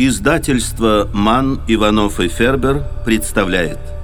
Издательство «Ман, Иванов и Фербер» представляет –